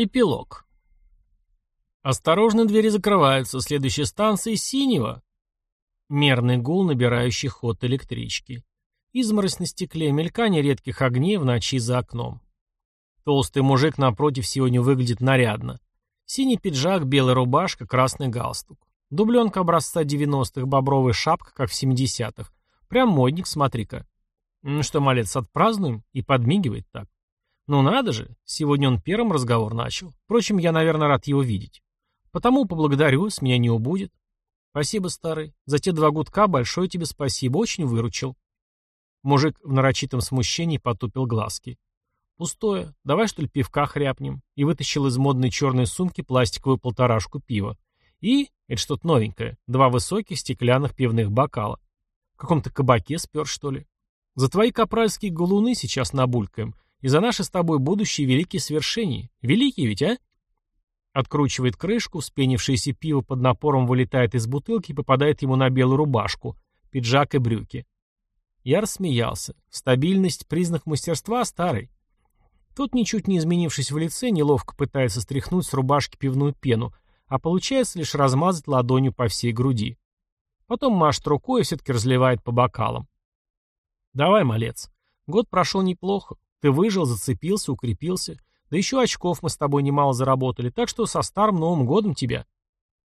Эпилог. Осторожно, двери закрываются. Следующая станция Синего. Мерный гул, набирающий ход электрички. Изморозь на стекле, мелькание редких огней в ночи за окном. Толстый мужик напротив сегодня выглядит нарядно. Синий пиджак, белая рубашка, красный галстук. Дубленка образца 90-х, бобровая шапка, как в 70-х. Прям модник, смотри-ка. Ну что, малец, отпразднуем? И подмигивает так. Ну надо же, сегодня он первым разговор начал. Впрочем, я, наверное, рад его видеть. Потому поблагодарю, с меня не убудет. Спасибо, старый. За те два гудка большое тебе спасибо, очень выручил. Мужик в нарочитом смущении потупил глазки. Пустое. Давай, что ли, пивка хряпнем. И вытащил из модной черной сумки пластиковую полторашку пива. И, это что-то новенькое, два высоких стеклянных пивных бокала. В каком-то кабаке спер, что ли. За твои капральские галуны сейчас набулькаем — и за наши с тобой будущие великие свершения. Великие ведь, а? Откручивает крышку, вспенившееся пиво под напором вылетает из бутылки и попадает ему на белую рубашку, пиджак и брюки. Я рассмеялся. Стабильность — признак мастерства старый. Тот, ничуть не изменившись в лице, неловко пытается стряхнуть с рубашки пивную пену, а получается лишь размазать ладонью по всей груди. Потом машет рукой и все-таки разливает по бокалам. «Давай, малец. Год прошел неплохо. Ты выжил, зацепился, укрепился. Да еще очков мы с тобой немало заработали, так что со старым Новым годом тебя.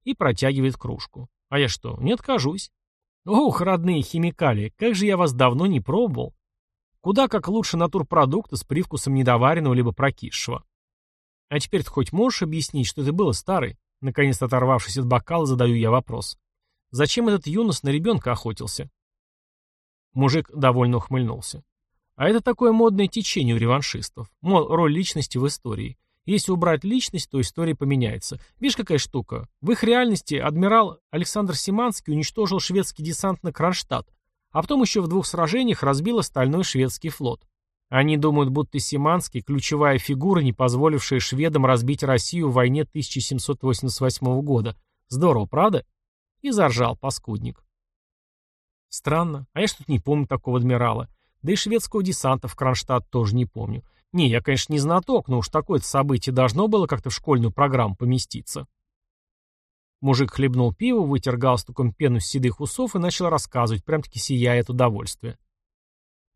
И протягивает кружку. А я что, не откажусь. Ох, родные химикалии, как же я вас давно не пробовал. Куда как лучше натурпродукта с привкусом недоваренного либо прокисшего. А теперь ты хоть можешь объяснить, что это было, старый? Наконец оторвавшись от бокала, задаю я вопрос. Зачем этот юнос на ребенка охотился? Мужик довольно ухмыльнулся. А это такое модное течение у реваншистов. Мол, роль личности в истории. Если убрать личность, то история поменяется. Видишь, какая штука? В их реальности адмирал Александр Симанский уничтожил шведский десант на Кронштадт, а потом еще в двух сражениях разбил остальной шведский флот. Они думают, будто Симанский – ключевая фигура, не позволившая шведам разбить Россию в войне 1788 года. Здорово, правда? И заржал паскудник. Странно, а я что-то не помню такого адмирала. Да и шведского десанта в Кронштадт тоже не помню. Не, я, конечно, не знаток, но уж такое событие должно было как-то в школьную программу поместиться. Мужик хлебнул пиво, вытер галстуком пену с седых усов и начал рассказывать, прям-таки сияя от удовольствия.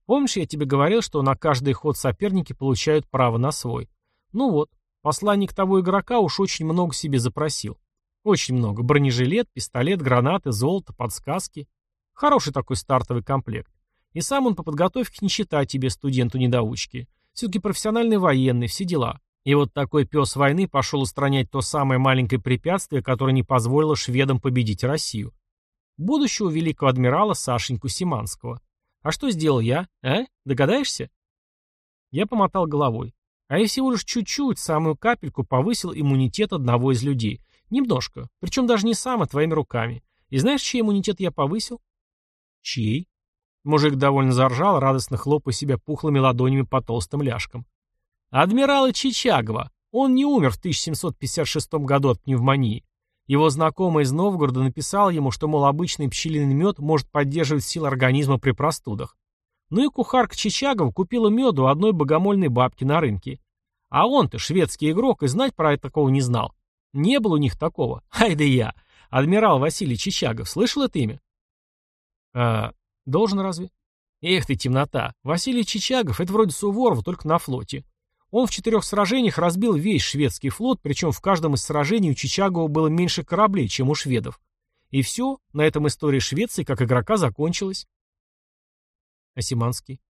Помнишь, я тебе говорил, что на каждый ход соперники получают право на свой? Ну вот, посланник того игрока уж очень много себе запросил. Очень много. Бронежилет, пистолет, гранаты, золото, подсказки. Хороший такой стартовый комплект. И сам он по подготовке не считает тебе студенту-недоучки. Все-таки профессиональный военный, все дела. И вот такой пес войны пошел устранять то самое маленькое препятствие, которое не позволило шведам победить Россию. Будущего великого адмирала Сашеньку Симанского. А что сделал я, а? Догадаешься? Я помотал головой. А я всего лишь чуть-чуть, самую капельку, повысил иммунитет одного из людей. Немножко. Причем даже не сам, а твоими руками. И знаешь, чей иммунитет я повысил? Чей? Мужик довольно заржал, радостно хлопая себя пухлыми ладонями по толстым ляжкам. Адмирала Чичагова. Он не умер в 1756 году от пневмонии. Его знакомый из Новгорода написал ему, что, мол, обычный пчелиный мед может поддерживать силы организма при простудах. Ну и кухарка Чичагова купила меду одной богомольной бабки на рынке. А он-то, шведский игрок, и знать про это такого не знал. Не было у них такого. Ай да я. Адмирал Василий Чичагов. Слышал это имя? А, Должен разве? Эх ты, темнота. Василий Чичагов — это вроде Суворова, только на флоте. Он в четырех сражениях разбил весь шведский флот, причем в каждом из сражений у Чичагова было меньше кораблей, чем у шведов. И все, на этом история Швеции как игрока закончилась. А Симанский?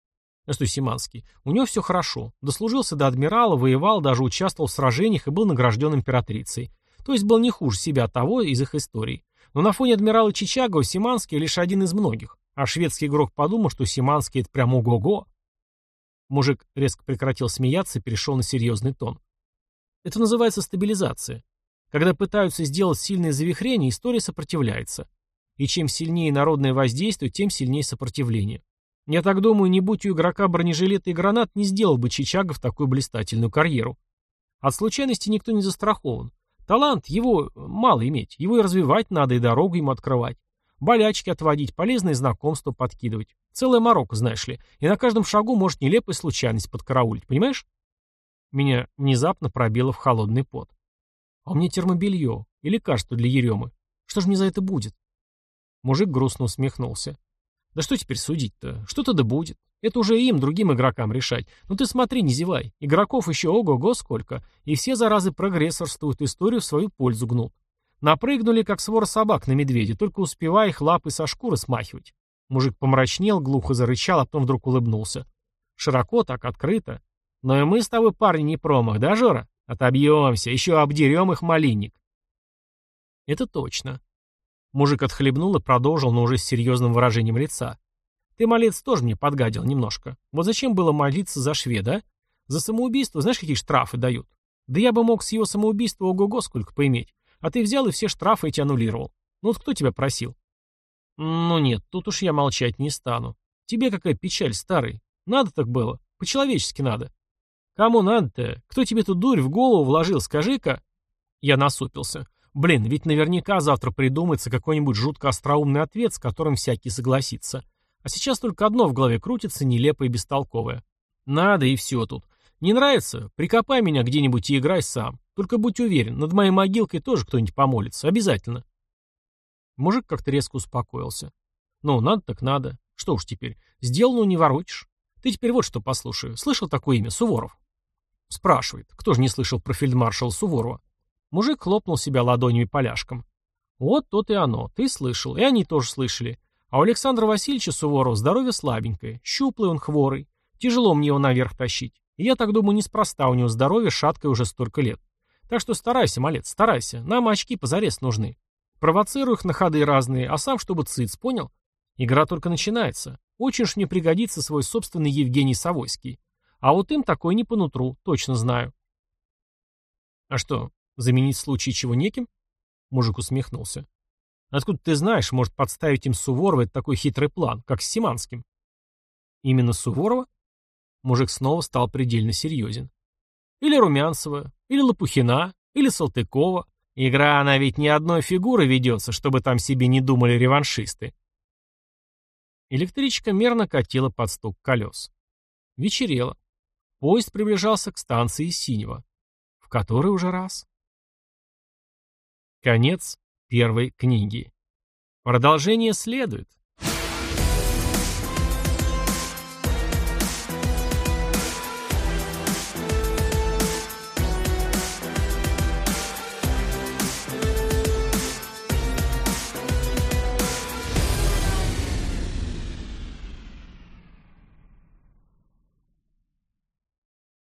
А что Симанский? У него все хорошо. Дослужился до адмирала, воевал, даже участвовал в сражениях и был награжден императрицей. То есть был не хуже себя того из их историй. Но на фоне адмирала Чичагова Симанский лишь один из многих. А шведский игрок подумал, что Симанский — это прям ого-го. Мужик резко прекратил смеяться и перешел на серьезный тон. Это называется стабилизация. Когда пытаются сделать сильное завихрение, история сопротивляется. И чем сильнее народное воздействие, тем сильнее сопротивление. Я так думаю, не будь у игрока бронежилета и гранат, не сделал бы Чичагов такую блистательную карьеру. От случайности никто не застрахован. Талант, его мало иметь, его и развивать надо, и дорогу ему открывать. Болячки отводить, полезные знакомства подкидывать. Целая морока, знаешь ли. И на каждом шагу может нелепая случайность подкараулить, понимаешь? Меня внезапно пробило в холодный пот. А у меня термобелье и лекарство для еремы. Что же мне за это будет? Мужик грустно усмехнулся. Да что теперь судить-то? Что-то да будет. Это уже им, другим игрокам решать. Ну ты смотри, не зевай. Игроков еще ого-го сколько. И все заразы прогрессорствуют, историю в свою пользу гнут. Напрыгнули, как свора собак на медведя, только успевая их лапы со шкуры смахивать. Мужик помрачнел, глухо зарычал, а потом вдруг улыбнулся. Широко так, открыто. Но и мы с тобой, парни, не промах, да, Жора? Отобьемся, еще обдерем их малинник. Это точно. Мужик отхлебнул и продолжил, но уже с серьезным выражением лица. Ты, малец, тоже мне подгадил немножко. Вот зачем было молиться за шведа, а? За самоубийство знаешь, какие штрафы дают? Да я бы мог с его самоубийства ого-го сколько поиметь. А ты взял и все штрафы эти аннулировал. Ну вот кто тебя просил? Ну нет, тут уж я молчать не стану. Тебе какая печаль, старый. Надо так было. По-человечески надо. Кому надо-то? Кто тебе эту дурь в голову вложил, скажи-ка? Я насупился. Блин, ведь наверняка завтра придумается какой-нибудь жутко остроумный ответ, с которым всякий согласится. А сейчас только одно в голове крутится, нелепое и бестолковое. Надо и все тут. Не нравится? Прикопай меня где-нибудь и играй сам. Только будь уверен, над моей могилкой тоже кто-нибудь помолится. Обязательно. Мужик как-то резко успокоился. Ну, надо так надо. Что уж теперь, сделано не воротишь. Ты теперь вот что послушай. Слышал такое имя? Суворов? Спрашивает. Кто же не слышал про фельдмаршала Суворова? Мужик хлопнул себя ладонями поляшком. Вот тот и оно. Ты слышал. И они тоже слышали. А у Александра Васильевича Суворова здоровье слабенькое, щуплый он хворый, тяжело мне его наверх тащить. И я так думаю, неспроста у него здоровье шаткое уже столько лет. Так что старайся, малец, старайся, нам очки позарез нужны. Провоцируй их на ходы разные, а сам чтобы циц, понял? Игра только начинается. Очень ж мне пригодится свой собственный Евгений Савойский. А вот им такой не по нутру, точно знаю. А что, заменить в случае чего неким? Мужик усмехнулся. Откуда ты знаешь, может подставить им Суворова это такой хитрый план, как с Симанским? Именно Суворова? Мужик снова стал предельно серьезен. Или Румянцева, или Лопухина, или Салтыкова. Игра, она ведь ни одной фигуры ведется, чтобы там себе не думали реваншисты. Электричка мерно катила под стук колес. Вечерело. Поезд приближался к станции Синего. В который уже раз? Конец первой книги. Продолжение следует.